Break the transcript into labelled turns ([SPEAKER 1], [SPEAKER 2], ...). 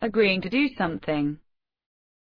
[SPEAKER 1] agreeing to do something.